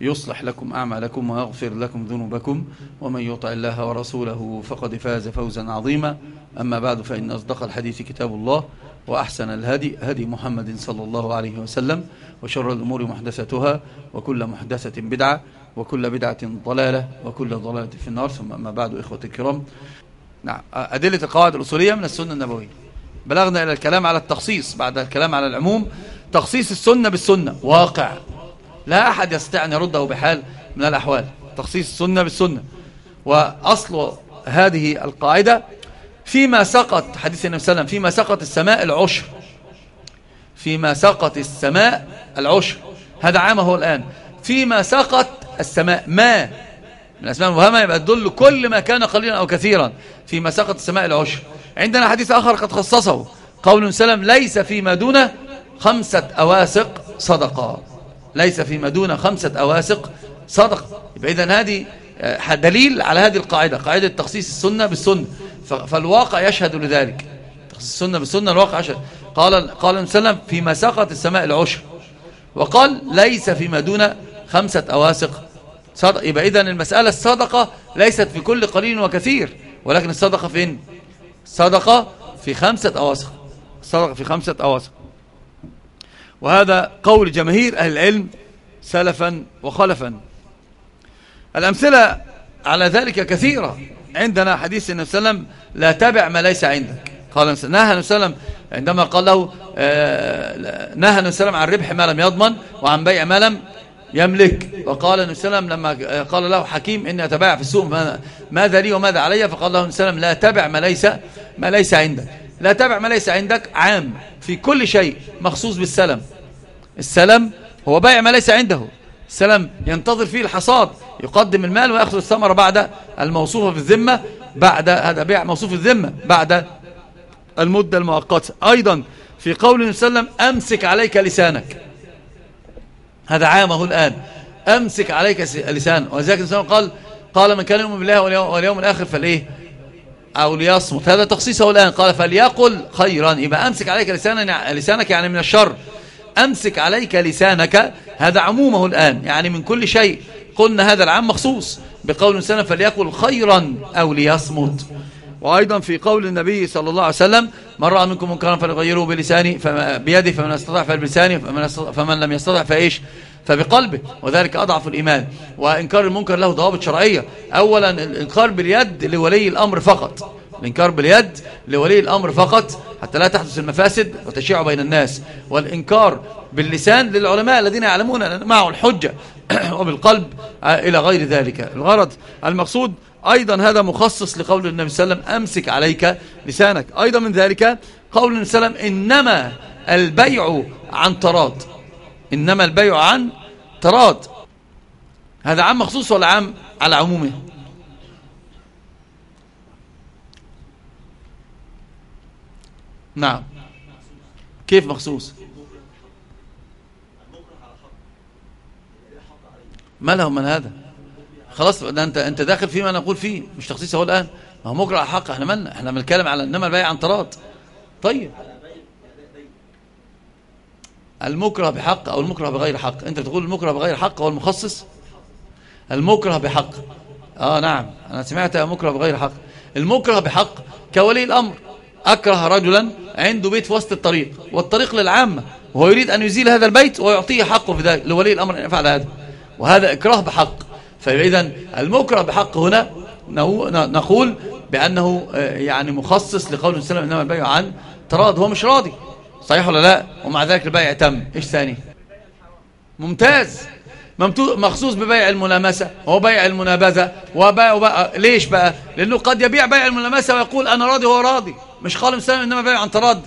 يصلح لكم أعمالكم ويغفر لكم ذنوبكم ومن يطع الله ورسوله فقد فاز فوزا عظيما. أما بعد فإن أصدق الحديث كتاب الله وأحسن الهدي هدي محمد صلى الله عليه وسلم وشر الأمور محدثتها وكل محدثة بدعة وكل بدعة ضلالة وكل ضلالة في النار. ثم أما بعد إخوة الكرام. نعم أدلة القواعد الأصولية من السنة النبوية. بلغنا إلى الكلام على التخصيص. بعد الكلام على العموم تخصيص السنة بالسنة. واقع. لا أحد يستطيع أن يرده بحال من الأحوال. تخصيص السنة بالسنة. وأصل هذه القاعدة فيما سقط حديث النبي صلى الله عليه وسلم فيما سقط السماء العشر. فيما سقط السماء العشر. هذا عامه الآن. فيما سقط السماء ما؟ من الأسماء المبهمة يبقى تدل كل ما كان قليلا أو كثيرا. فيما سقط السماء العشر. عندنا حديث آخر قد خصصه. قول سلم ليس فيما دون خمسة أواسق صدقة. ليس فيما دون خمسة أواسق. صدقة يبقى إذن هذه دليل على هذه القاعدة قاعدة تخصيص السنة بالسنة. فالواقع يشهد لذلك. تخصيص السنة بالسنة الواقع يشهد. قال قال وسلم فيما سقط السماء العشر. وقال ليس فيما دون خمسة أواسق. صدق يبقى إذن المسألة الصدقة ليست في كل قليل وكثير. ولكن الصدقة فين؟ صدقة في خمسة أواسق. صدقة في خمسة أواسق. وهذا قول جماهير أهل العلم سلفا وخلفا. الأمثلة على ذلك كثيرة. عندنا حديث النبي صلى الله عليه وسلم لا تبع ما ليس عندك. قال نهى النبي صلى الله عليه وسلم عندما قال له نهى النبي صلى الله عليه وسلم عن ربح ما لم يضمن وعن بيع ما لم يملك. وقال النبي صلى الله عليه وسلم لما قال له حكيم إني أتباع في السوق ماذا لي وماذا علي؟ فقال له النبي صلى الله عليه وسلم لا تبع ما ليس ما ليس عندك. لا تبع ما ليس عندك عام في كل شيء مخصوص بالسلم. السلم هو بيع ما ليس عنده. السلم ينتظر فيه الحصاد يقدم المال ويأخذ الثمرة بعد الموصوفة في الذمة بعد هذا بيع موصوف الذمة بعد المدة المؤقتة. أيضا في قول وسلم أمسك عليك لسانك. هذا عامه الآن. أمسك عليك لسانك. النبي قال قال من كان يؤمن بالله واليوم الآخر فالإيه أو ليصمت. هذا تخصيصه الآن. قال فليقل خيرا. يبقى أمسك عليك لسانك يعني من الشر. أمسك عليك لسانك. هذا عمومه الآن. يعني من كل شيء. قلنا هذا العام مخصوص بقول سنة فليقل خيرا أو ليصمت. وأيضا في قول النبي صلى الله عليه وسلم من رأى منكم منكرا فليغيره بلسانه بيده فمن استطاع فبلسانه فمن, فمن لم يستطع فإيش؟ فبقلبه وذلك أضعف الإيمان. وإنكار المنكر له ضوابط شرعية. أولا الإنكار باليد لولي الأمر فقط. الإنكار باليد لولي الأمر فقط حتى لا تحدث المفاسد وتشيع بين الناس. والإنكار باللسان للعلماء الذين يعلمون معه الحجة وبالقلب إلى غير ذلك. الغرض المقصود أيضا هذا مخصص لقول النبي صلى الله عليه وسلم أمسك عليك لسانك. أيضا من ذلك قول النبي صلى الله عليه وسلم إنما البيع عن تراض. إنما البيع عن تراض. هذا عام مخصوص ولا عام على عمومه؟ نعم. كيف مخصوص؟ ما لهم من هذا؟ خلاص ده أنت أنت داخل فيما نقول فيه مش تخصيص هو الآن. ما هو على حق إحنا مالنا إحنا بنتكلم على إنما البيع عن طراد طيب. المكره بحق أو المكره بغير حق. انت بتقول المكره بغير حق هو المخصص؟ المكره بحق. آه نعم. أنا سمعت مكره بغير حق. المكره بحق كولي الأمر. أكره رجلا عنده بيت في وسط الطريق والطريق للعامة وهو يريد أن يزيل هذا البيت ويعطيه حقه في ذلك لولي الأمر أن يفعل هذا. وهذا إكراه بحق. فإذا المكره بحق هنا نقول بأنه يعني مخصص لقول السلام إنما البيع عن تراض هو مش راضي. صحيح ولا لا؟ ومع ذلك البيع تم إيش ثاني؟ ممتاز. مخصوص ببيع الملامسة وبيع المنابذة وبيع وبيع ليش بقى؟ لأنه قد يبيع بيع الملامسة ويقول أنا راضي وهو راضي. مش قال مسلم إنما بيع عن تراض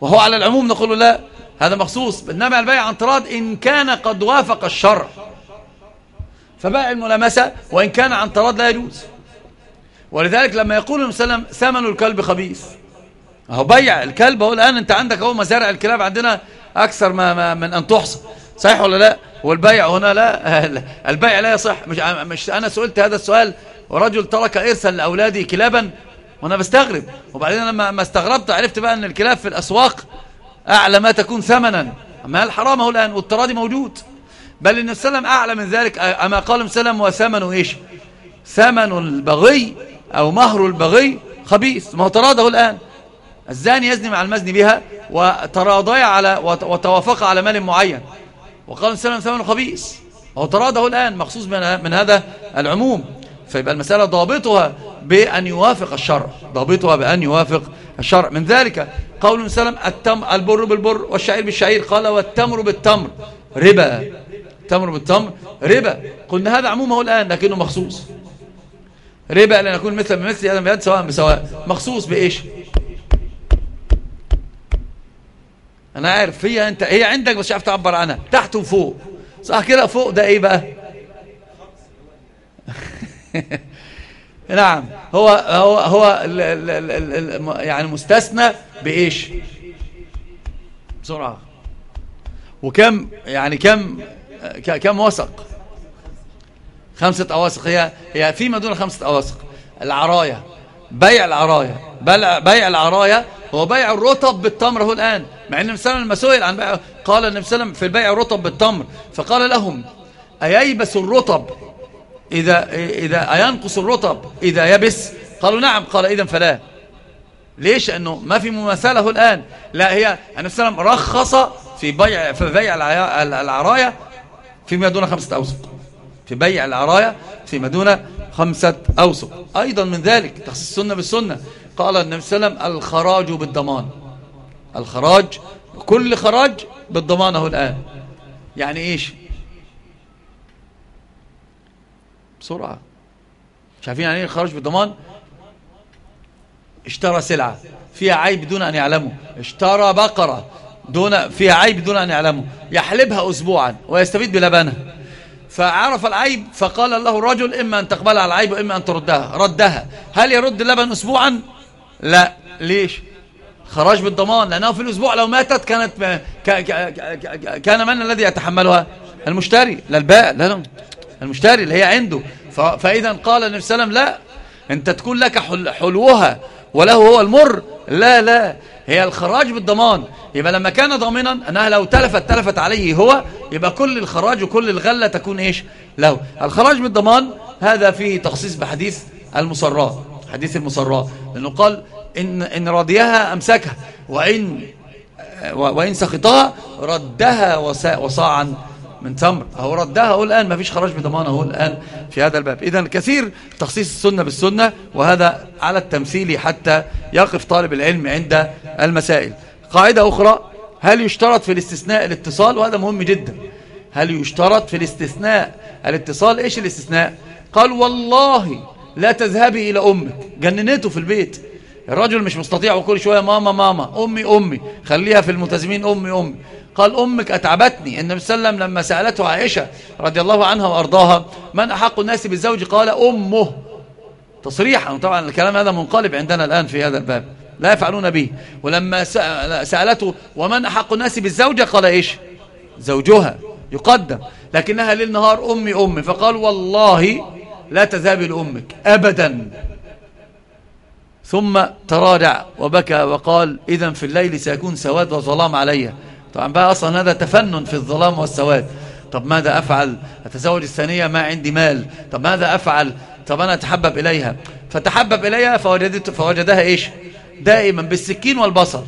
وهو على العموم نقول له لا. هذا مخصوص. إنما البيع عن تراض إن كان قد وافق الشرع. فبيع الملامسة وإن كان عن تراض لا يجوز. ولذلك لما يقول المسلم ثمن الكلب خبيث. أهو بيع الكلب. اهو الآن أنت عندك أهو مزارع الكلاب عندنا أكثر ما, ما من أن تحصى. صحيح ولا لا؟ والبيع هنا لا. البيع لا يصح. مش, مش أنا سئلت هذا السؤال ورجل ترك إرثا لأولادي كلابا وأنا بستغرب. وبعدين لما ما استغربت عرفت بقى أن الكلاب في الأسواق أعلى ما تكون ثمنا. أما الحرام هو الآن؟ والتراضي موجود. بل إن السلام أعلى من ذلك. أما قال السلام وثمن إيش؟ ثمن البغي أو مهر البغي خبيث. ما هو تراضه الآن. الزاني يزني مع المزني بها وتراضي على وتوافق على مال معين. وقال السلام ثمن خبيث. هو تراضه الآن مخصوص من, من هذا العموم. فيبقى المسألة ضابطها بأن يوافق الشرع. ضابطها بأن يوافق الشرع. من ذلك قول سلم التم البر بالبر والشعير بالشعير. قال والتمر بالتمر. ربا. التمر بالتمر. ربا. قلنا هذا عمومه الآن لكنه مخصوص. ربا لأن يكون مثل بمثل هذا بيد سواء بسواء. مخصوص بإيش؟ أنا عارف هي أنت هي عندك بس عارف تعبر عنها. تحت وفوق. صح كده؟ فوق ده إيه بقى؟ نعم. هو هو هو ال ال ال ال يعني مستثنى بإيش؟ بسرعة. وكم يعني كم كم وسق خمسة أواسق. هي هي فيما دون خمسة أواسق. العراية بيع العراية بيع العراية هو بيع الرطب بالتمر هو الآن. مع أن النبي صلى الله عليه وسلم عن بيع قال النبي صلى الله عليه وسلم في البيع الرطب بالتمر. فقال لهم أييبس الرطب؟ إذا إذا أينقص الرطب؟ إذا يبس؟ قالوا نعم. قال إذا فلا. ليش؟ أنه ما في مماثلة الآن. لا هي النبي صلى الله عليه وسلم رخص في بيع في بيع العراية فيما دون خمسة أوسق. في بيع العراية فيما دون خمسة أوسق. أيضا من ذلك تخصيص السنة بالسنة. قال النبي صلى الله عليه وسلم الخراج بالضمان. الخراج كل خراج بالضمان هو الآن يعني إيش؟ بسرعة. شايفين يعني إيه الخراج بالضمان؟ اشترى سلعة. فيها عيب دون أن يعلمه. اشترى بقرة. دون فيها عيب دون أن يعلمه. يحلبها أسبوعا ويستفيد بلبنها فعرف العيب فقال له الرجل إما أن تقبلها العيب وإما أن تردها. ردها. هل يرد اللبن أسبوعا؟ لا. ليش؟ خراج بالضمان لأنه في الأسبوع لو ماتت كانت كان من الذي يتحملها؟ المشتري لا البائع لا المشتري اللي هي عنده. فإذا قال النبي صلى الله عليه وسلم لا أنت تكون لك حلوها وله هو المر. لا لا هي الخراج بالضمان يبقى لما كان ضامنا أنها لو تلفت تلفت عليه هو يبقى كل الخراج وكل الغلة تكون إيش؟ له. الخراج بالضمان هذا فيه تخصيص بحديث المصرات حديث المصرات لأنه قال إن, إن راضيها أمسكها. وإن, وإن سخطها ردها وصاعا من تمر. هو ردها هو الآن ما فيش خراج بضمانة هو الآن في هذا الباب. إذا كثير تخصيص السنة بالسنة وهذا على التمثيل حتى يقف طالب العلم عند المسائل. قاعدة أخرى هل يشترط في الاستثناء الاتصال؟ وهذا مهم جدا. هل يشترط في الاستثناء الاتصال؟ إيش الاستثناء؟ قال والله لا تذهبي إلى أمك. جننته في البيت. الرجل مش مستطيع وكل شوية ماما ماما أمي أمي. خليها في الملتزمين أمي أمي. قال أمك أتعبتني. النبي صلى الله عليه وسلم لما سألته عائشة رضي الله عنها وأرضاها من أحق الناس بالزوج؟ قال أمه. تصريحا. طبعا الكلام هذا منقلب عندنا الآن في هذا الباب. لا يفعلون به. ولما سألته ومن أحق الناس بالزوجة؟ قال إيش؟ زوجها. يقدم. لكنها للنهار أمي أمي. فقال والله لا تذهبي لأمك أبدا. ثم تراجع وبكى وقال إذا في الليل سيكون سواد وظلام علي. طبعا بقى أصلا هذا تفنن في الظلام والسواد. طب ماذا أفعل؟ أتزوج الثانية؟ ما عندي مال. طب ماذا أفعل؟ طب أنا أتحبب إليها. فتحبب إليها فوجدت فوجدها إيش؟ دائما بالسكين والبصر.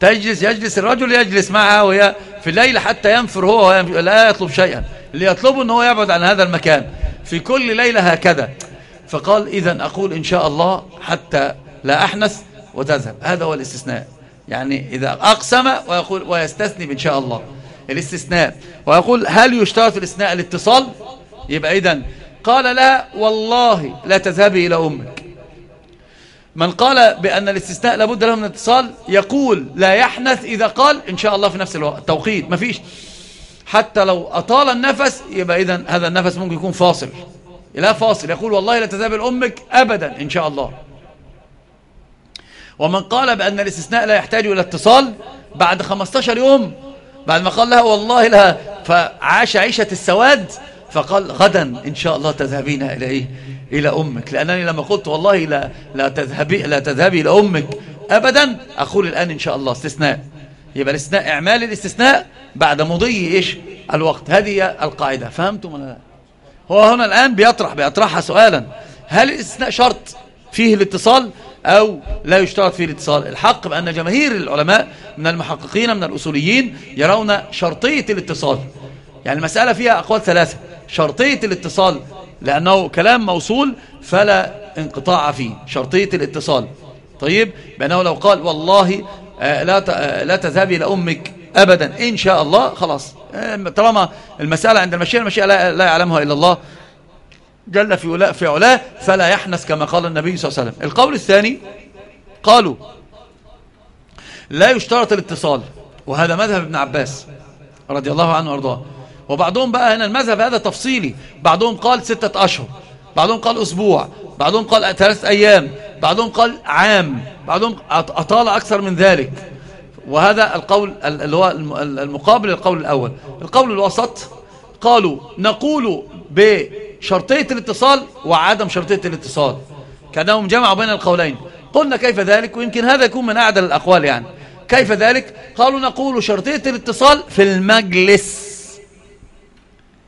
تجلس يجلس الرجل يجلس معها وهي في الليل حتى ينفر هو لا يطلب شيئا. اللي يطلبه أنه يبعد عن هذا المكان. في كل ليلة هكذا. فقال إذا أقول إن شاء الله حتى لا أحنث وتذهب. هذا هو الاستثناء. يعني إذا أقسم ويقول ويستثني بإن شاء الله. الاستثناء. ويقول هل يشترط الاستثناء الاتصال يبقى إذن. قال لا والله لا تذهبي إلى أمك. من قال بأن الاستثناء لابد له من اتصال يقول لا يحنث إذا قال إن شاء الله في نفس الوقت. التوقيت مفيش حتى لو أطال النفس يبقى إذن هذا النفس ممكن يكون فاصل. لا فاصل. يقول والله لا تذهب لأمك أبدا إن شاء الله. ومن قال بأن الاستثناء لا يحتاج إلى اتصال بعد 15 يوم بعد ما قال لها والله لها فعاش عيشة السواد فقال غدا إن شاء الله تذهبين إلى إيه إلى أمك. لأنني لما قلت والله لا, لا, تذهبي, لا تذهبي إلى أمك أبدا أقول الآن إن شاء الله استثناء. يبقى الاستثناء إعمال الاستثناء بعد مضي إيش؟ الوقت. هذه القاعدة. فهمتم ولا لا؟ هو هنا الآن بيطرح بيطرحها سؤالا. هل الاستثناء شرط فيه الاتصال أو لا يشترط فيه الاتصال؟ الحق بأن جماهير العلماء من المحققين من الأصوليين يرون شرطية الاتصال. يعني المسألة فيها أقوال ثلاثة. شرطية الاتصال لأنه كلام موصول فلا انقطاع فيه. شرطية الاتصال. طيب بأنه لو قال والله آه، لا آه، لا تذهبي إلى أمك أبدا إن شاء الله خلاص. طالما المسألة عند المشيئة المشيئة لا يعلمها إلا الله جل في في علاه فلا يحنث كما قال النبي صلى الله عليه وسلم. القول الثاني قالوا لا يشترط الاتصال وهذا مذهب ابن عباس رضي الله عنه وارضاه. وبعضهم بقى هنا المذهب هذا تفصيلي. بعضهم قال ستة أشهر بعضهم قال أسبوع بعضهم قال ثلاث أيام بعضهم قال عام بعضهم أطال أكثر من ذلك. وهذا القول اللي هو المقابل للقول الأول. القول الوسط قالوا نقول بشرطية الاتصال وعدم شرطية الاتصال. كأنهم جمعوا بين القولين. قلنا كيف ذلك؟ ويمكن هذا يكون من أعدل الأقوال يعني. كيف ذلك؟ قالوا نقول شرطية الاتصال في المجلس.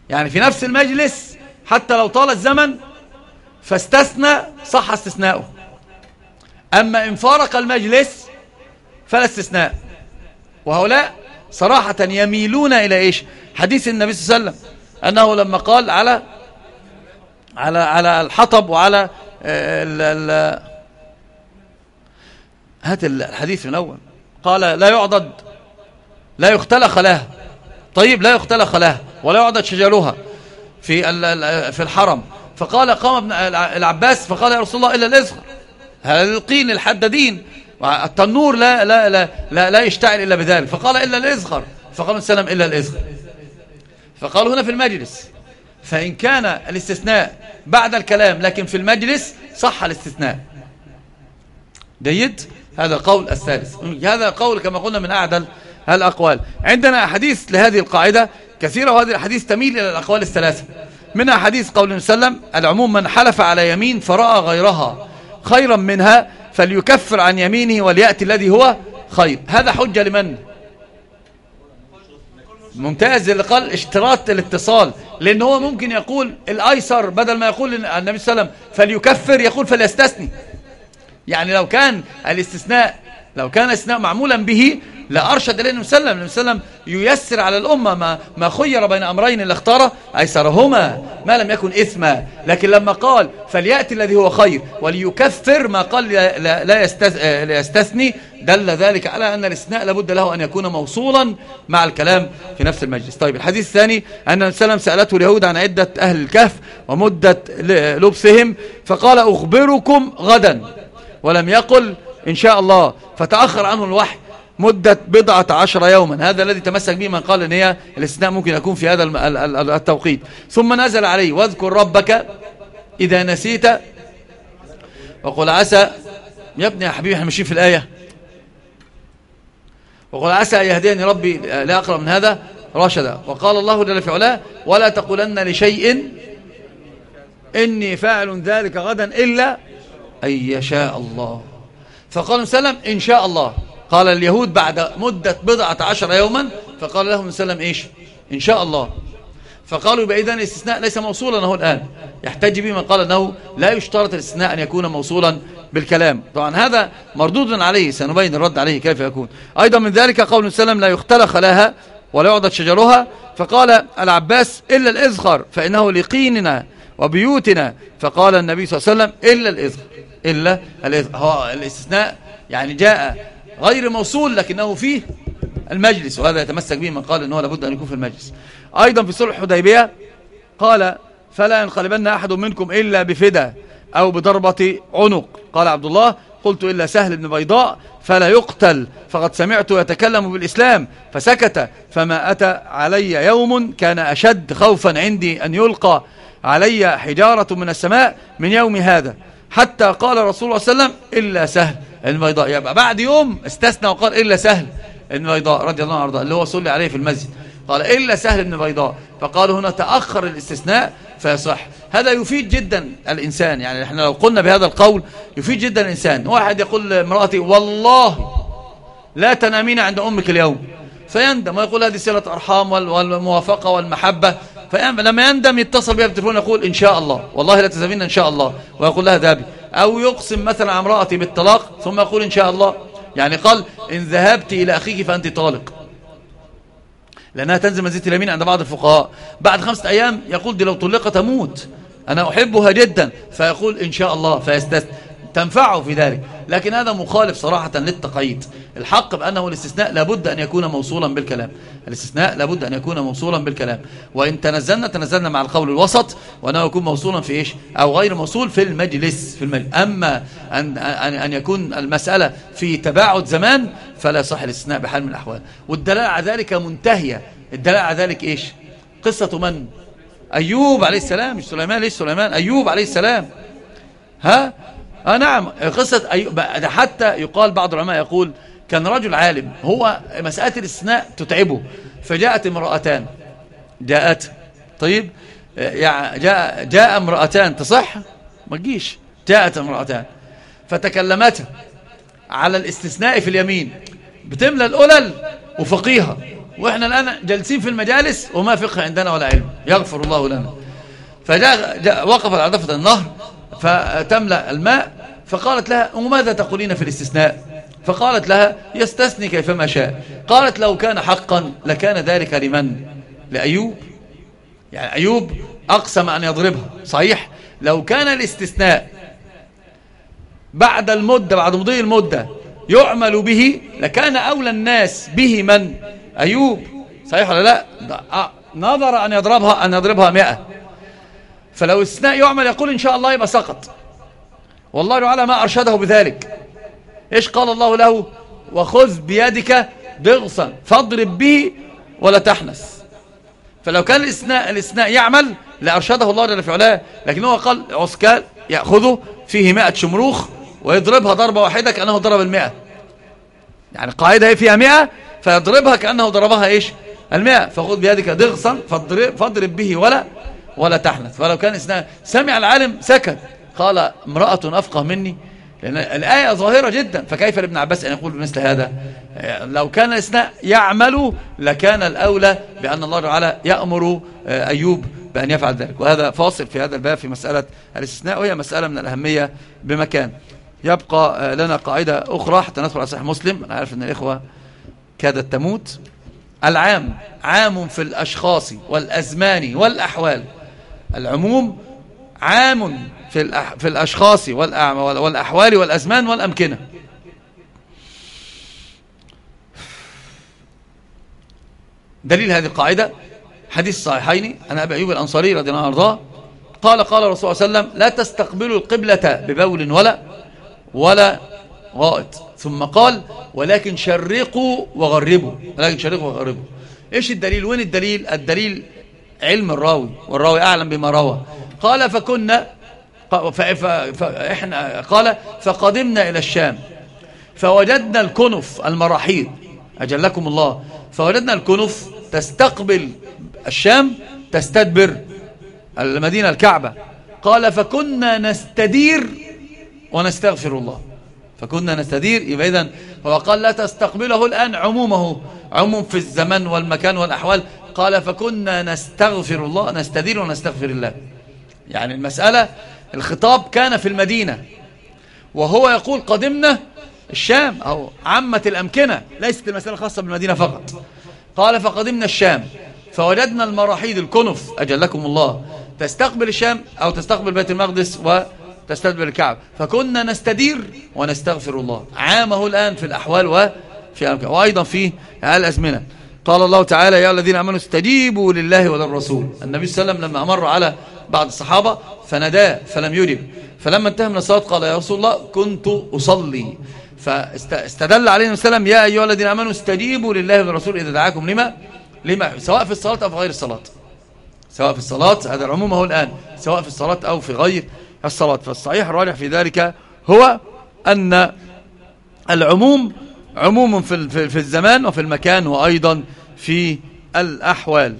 يعني في نفس المجلس حتى لو طال الزمن فاستثنى صح استثناؤه. أما إن فارق المجلس فلا استثناء. وهؤلاء صراحة يميلون إلى إيش؟ حديث النبي صلى الله عليه وسلم. أنه لما قال على على على الحطب وعلى آه، ال ال هات الحديث من أول. قال لا يعضد لا يختلخ له طيب لا يختلخ له ولا يعضد شجرها في في الحرم. فقال قام ابن العباس فقال يا رسول الله إلا الإزغر هل القين الحدادين التنور لا, لا, لا, لا, لا يشتعل إلا بذلك. فقال إلا الإزغر فقال السلام إلا الإزغر فقالوا هنا في المجلس. فإن كان الاستثناء بعد الكلام لكن في المجلس صح الاستثناء. جيد؟ هذا القول الثالث هذا قول كما قلنا من أعدل الأقوال. عندنا حديث لهذه القاعدة كثيرة وهذه الحديث تميل إلى الأقوال الثلاثة. منها حديث قول وسلم العموم من حلف على يمين فرأى غيرها خيرا منها فليكفر عن يمينه وليأتي الذي هو خير. هذا حجة لمن؟ ممتاز اللي قال اشتراط الاتصال لأن هو ممكن يقول الأيسر بدل ما يقول النبي صلى الله عليه وسلم فليكفر يقول فليستثني. يعني لو كان الاستثناء لو كان الاستثناء معمولا به لأرشد إليه النبي صلى الله عليه وسلم ييسر على الأمة ما, ما خير بين أمرين اللي اختاره أيسرهما ما لم يكن إثما. لكن لما قال فليأتي الذي هو خير وليكفر ما قال لا, لا يستثني دل ذلك على أن الاستثناء لابد له أن يكون موصولا مع الكلام في نفس المجلس. طيب الحديث الثاني أن النبي صلى سألته اليهود عن عدة أهل الكهف ومدة لبسهم فقال أخبركم غدا ولم يقل إن شاء الله فتأخر عنه الوحي. مدة بضعة عشر يوما. هذا الذي تمسك به من قال إن هي الاستثناء ممكن يكون في هذا التوقيت. ثم نزل عليه واذكر ربك إذا نسيت وقل عسى يا ابني يا حبيبي إحنا ماشيين في الآية. وقل عسى يهديني ربي لا أقرأ من هذا رشدا. وقال الله جل في علاه ولا تقولن لشيء إني فاعل ذلك غدا إلا أن يشاء الله. فقال وسلم إن شاء الله. قال اليهود بعد مدة بضعة عشر يوما فقال لهم وسلم إيش؟ إن شاء الله. فقالوا يبقى إذن الاستثناء ليس موصولا هو الآن. يحتج به من قال أنه لا يشترط الاستثناء أن يكون موصولا بالكلام. طبعا هذا مردود عليه سنبين الرد عليه كيف يكون. أيضا من ذلك قول وسلم لا يختلخ لها ولا يعضد شجرها. فقال العباس إلا الإزخر فإنه لقيننا وبيوتنا. فقال النبي صلى الله عليه وسلم إلا الإزخر إلا الإزخر هو الاستثناء يعني جاء غير موصول لكنه فيه المجلس وهذا يتمسك به من قال أنه لابد أن يكون في المجلس. أيضا في صلح الحديبية قال فلا ينقلبن أحد منكم إلا بفدى أو بضربة عنق قال عبد الله قلت إلا سهل بن بيضاء فلا يقتل فقد سمعت يتكلم بالإسلام فسكت فما أتى علي يوم كان أشد خوفا عندي أن يلقى علي حجارة من السماء من يوم هذا حتى قال رسول الله صلى الله عليه وسلم إلا سهل البيضاء. يبقى بعد يوم استثنى وقال إلا سهل. البيضاء رضي الله عنه اللي هو صلي عليه في المسجد. قال إلا سهل بن بيضاء فقالوا هنا تأخر الاستثناء فيصح. هذا يفيد جدا الإنسان. يعني إحنا لو قلنا بهذا القول يفيد جدا الإنسان. واحد يقول لامرأتي والله لا تنامين عند أمك اليوم. فيندم ويقول هذه صلة أرحام والموافقة والمحبة. فلما يندم يتصل بها بالتليفون يقول إن شاء الله. والله لا تذهبين إن شاء الله. ويقول لها ذهبي أو يقسم مثلا على امرأتي بالطلاق ثم يقول إن شاء الله. يعني قال إن ذهبت إلى أخيك فأنت طالق. لأنها تنزل منزلة اليمين عند بعض الفقهاء. بعد خمسة أيام يقول دي لو طلقت تموت أنا أحبها جدا. فيقول إن شاء الله. فيستثنى تنفعه في ذلك. لكن هذا مخالف صراحة للتقييد. الحق بأنه الاستثناء لابد أن يكون موصولا بالكلام. الاستثناء لابد أن يكون موصولا بالكلام. وإن تنزلنا تنزلنا مع القول الوسط وأنه يكون موصولا في إيش؟ أو غير موصول في المجلس في المجلس. أما أن, أن, أن يكون المسألة في تباعد زمان فلا صح الاستثناء بحال من الأحوال. والدلالة على ذلك منتهية. الدلالة على ذلك إيش؟ قصة من؟ أيوب عليه السلام. مش سليمان ليش سليمان؟ أيوب عليه السلام. ها؟ آه نعم. قصة أيوب حتى يقال بعض العلماء يقول كان رجل عالم هو مسألة الاستثناء تتعبه. فجاءت امرأتان. جاءت. طيب جاء, جاء امرأتان تصح؟ ما تجيش. جاءت امرأتان. فتكلمتا على الاستثناء في اليمين. بتملى الأولل وفقيها. وإحنا الآن جالسين في المجالس وما فقه عندنا ولا علم. يغفر الله لنا. فجاء جاء وقف على ضفة النهر فتملأ الماء فقالت لها وماذا تقولين في الاستثناء؟ فقالت لها يستثني كيفما شاء. قالت لو كان حقا لكان ذلك لمن؟ لأيوب. يعني أيوب أقسم أن يضربها. صحيح؟ لو كان الاستثناء بعد المدة بعد مضي المدة يعمل به لكان أولى الناس به من؟ أيوب. صحيح ولا لا؟ نظر أن يضربها أن يضربها مئة. فلو استثناء يعمل يقول إن شاء الله يبقى سقط. والله تعالى ما أرشده بذلك. إيش قال الله له؟ وخذ بيدك ضغصا فاضرب به ولا تحنس فلو كان الاستثناء, الاستثناء يعمل لأرشده الله جل في علاه لكن هو قال عسكال يأخذه فيه مئة شمروخ ويضربها ضربة واحدة كأنه ضرب المئة يعني قاعدة فيها مئة فيضربها كأنه ضربها إيش؟ المئة فخذ بيدك ضغصا فاضرب, فاضرب به ولا ولا تحنث. فلو كان إسناء سمع العالم سكت قال امرأة أفقه مني لأن الآية ظاهرة جدا. فكيف لابن عباس أن يقول بمثل هذا؟ لو كان الإسناء يعمل لكان الأولى بأن الله تعالى يأمر آه، أيوب بأن يفعل ذلك. وهذا فاصل في هذا الباب في مسألة الاستثناء وهي مسألة من الأهمية بمكان. يبقى آه، لنا قاعدة أخرى حتى ندخل على صحيح مسلم. أنا عارف أن الإخوة كادت تموت. العام عام في الأشخاص والأزمان والأحوال. العموم عام في, في الأشخاص والأحوال والأزمان والأمكنة. دليل هذه القاعدة؟ حديث صحيحين عن أبي أيوب الأنصاري رضي الله عنه قال قال الرسول صلى الله عليه وسلم لا تستقبلوا القبلة ببول ولا ولا غائط. ثم قال ولكن شرقوا وغربوا. ولكن شرقوا وغربوا. إيش الدليل؟ وين الدليل؟ الدليل علم الراوي والراوي أعلم بما روى. قال فكنا فإحنا قال فقدمنا إلى الشام فوجدنا الكنف المراحيض أجلكم الله فوجدنا الكنف تستقبل الشام تستدبر المدينة الكعبة قال فكنا نستدير ونستغفر الله فكنا نستدير يبقى إذن هو قال لا تستقبله الآن عمومه عموم في الزمن والمكان والأحوال قال فكنا نستغفر الله نستدير ونستغفر الله. يعني المسألة الخطاب كان في المدينة وهو يقول قدمنا الشام أو عامة الأمكنة ليست المسألة خاصة بالمدينة فقط. قال فقدمنا الشام فوجدنا المراحيض الكنف أجلكم الله تستقبل الشام أو تستقبل بيت المقدس وتستقبل الكعب فكنا نستدير ونستغفر الله. عامه الآن في الأحوال وفي في الأمكنة وأيضا في الأزمنة. قال الله تعالى يا الذين آمنوا استجيبوا لله وللرسول. النبي صلى الله عليه وسلم لما أمر على بعض الصحابة فناداه فلم يجب. فلما انتهى من الصلاة قال يا رسول الله كنت أصلي. فاستدل عليه وسلم يا أيها الذين آمنوا استجيبوا لله وللرسول إذا دعاكم. لما؟ لما؟ سواء في الصلاة أو في غير الصلاة. سواء في الصلاة هذا العموم هو الآن. سواء في الصلاة أو في غير الصلاة. فالصحيح الراجح في ذلك هو أن العموم عموم في في الزمان وفي المكان وأيضا في الأحوال.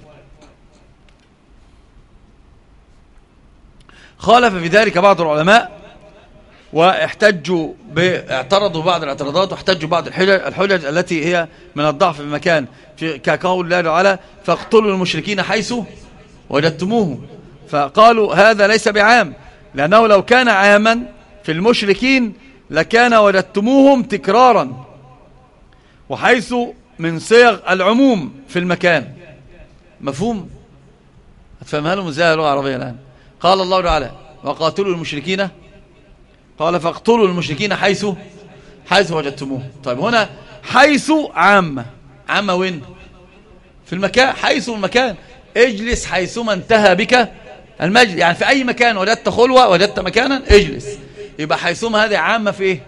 خالف في ذلك بعض العلماء واحتجوا اعترضوا بعض الاعتراضات واحتجوا بعض الحجج, الحجج التي هي من الضعف في المكان. في كقول الله تعالى فاقتلوا المشركين حيث وجدتموهم فقالوا هذا ليس بعام لأنه لو كان عاما في المشركين لكان وجدتموهم تكرارا وحيث من صيغ العموم في المكان مفهوم؟ هتفهمها لهم إزاي اللغة العربيه الآن؟ قال الله تعالى وقاتلوا المشركين. قال فاقتلوا المشركين حيث حيث وجدتموه. طيب هنا حيث عامه عامه وين؟ في المكان حيث المكان. اجلس حيثما انتهى بك المجلس. يعني في أي مكان وجدت خلوة وجدت مكانا اجلس. يبقى حيثما هذه عامه في إيه؟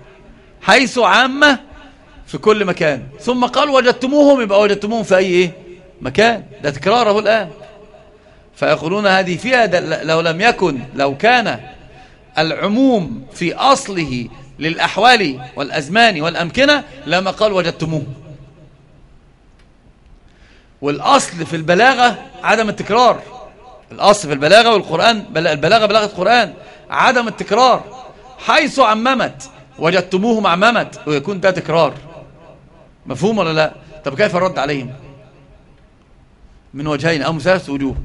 حيث عامه في كل مكان. ثم قال وجدتموهم. يبقى وجدتموهم في أي إيه؟ مكان. ده تكراره الآن. فيقولون هذه فيها لو لم يكن لو كان العموم في أصله للأحوال والأزمان والأمكنة لما قال وجدتموه. والأصل في البلاغة عدم التكرار. الأصل في البلاغة والقرآن البلاغة بلاغة القرآن عدم التكرار. حيث عممت وجدتموهم عممت ويكون ده تكرار. مفهوم ولا لا؟ طب كيف الرد عليهم؟ من وجهين أو ثلاث وجوه.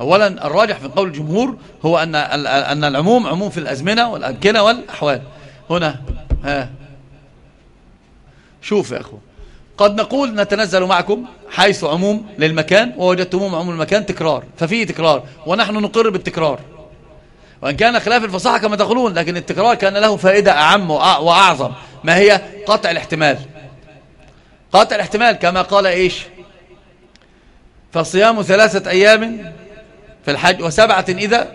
أولا الراجح في قول الجمهور هو أن أن العموم عموم في الأزمنة والأمكنة والأحوال. هنا ها. شوف يا أخو. قد نقول نتنزل معكم حيث عموم للمكان ووجدتموم عموم المكان تكرار ففيه تكرار ونحن نقر بالتكرار. وإن كان خلاف الفصاحة كما تقولون لكن التكرار كان له فائدة أعم وأعظم ما هي قطع الاحتمال. قطع الاحتمال كما قال إيش؟ فصيام ثلاثة أيام في الحج وسبعة إذا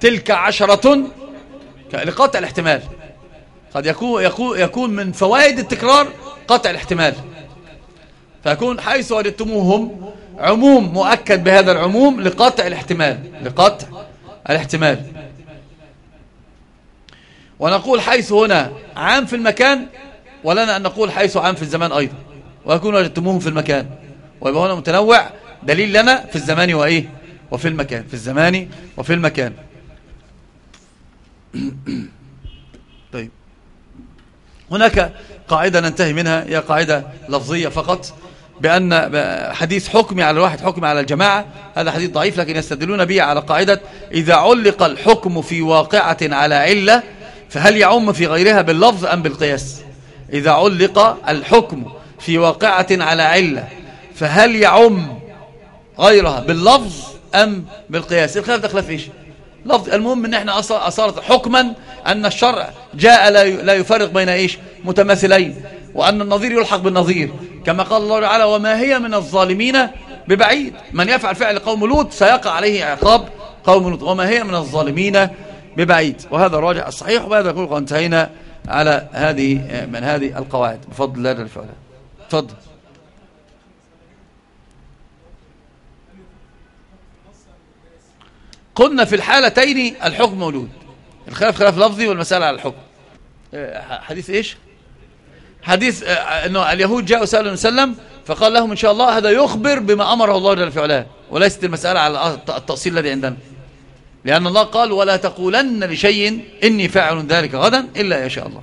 تلك عشرة لقطع الاحتمال. قد يكون, يكون, يكون من فوائد التكرار قطع الاحتمال. فيكون حيث وجدتموهم عموم مؤكد بهذا العموم لقطع الاحتمال. لقطع الاحتمال. ونقول حيث هنا عام في المكان ولنا أن نقول حيث عام في الزمان أيضا. ويكون وجدتموهم في المكان. ويبقى هنا متنوع. دليل لنا في الزمان وإيه؟ وفي المكان في الزمان وفي المكان. طيب. هناك قاعدة ننتهي منها هي قاعدة لفظية فقط بأن حديث حكمي على الواحد حكمي على الجماعة. هذا حديث ضعيف لكن يستدلون به على قاعدة إذا علق الحكم في واقعة على علة فهل يعم في غيرها باللفظ أم بالقياس؟ إذا علق الحكم في واقعة على علة فهل يعم غيرها باللفظ أم بالقياس؟ الخلاف ده خلاف إيش؟ لفظ المهم إن إحنا أصارت حكما أن الشرع جاء لا يفرق بين إيش؟ متماثلين وأن النظير يلحق بالنظير. كما قال الله تعالى وما هي من الظالمين ببعيد؟ من يفعل فعل قوم لوط سيقع عليه عقاب قوم لوط. وما هي من الظالمين ببعيد؟ وهذا الراجع الصحيح وهذا يقول انتهينا على هذه من هذه القواعد. بفضل الله جل وعلا تفضل. قلنا في الحالتين الحكم موجود الخلاف خلاف لفظي والمسألة على الحكم. حديث إيش؟ حديث إنه اليهود جاءوا سألوا وسلم فقال لهم إن شاء الله هذا يخبر بما أمره الله جل وعلا. وليست المسألة على التأصيل الذي عندنا. لأن الله قال ولا تقولن لشيء إني فاعل ذلك غدا إلا يشاء الله.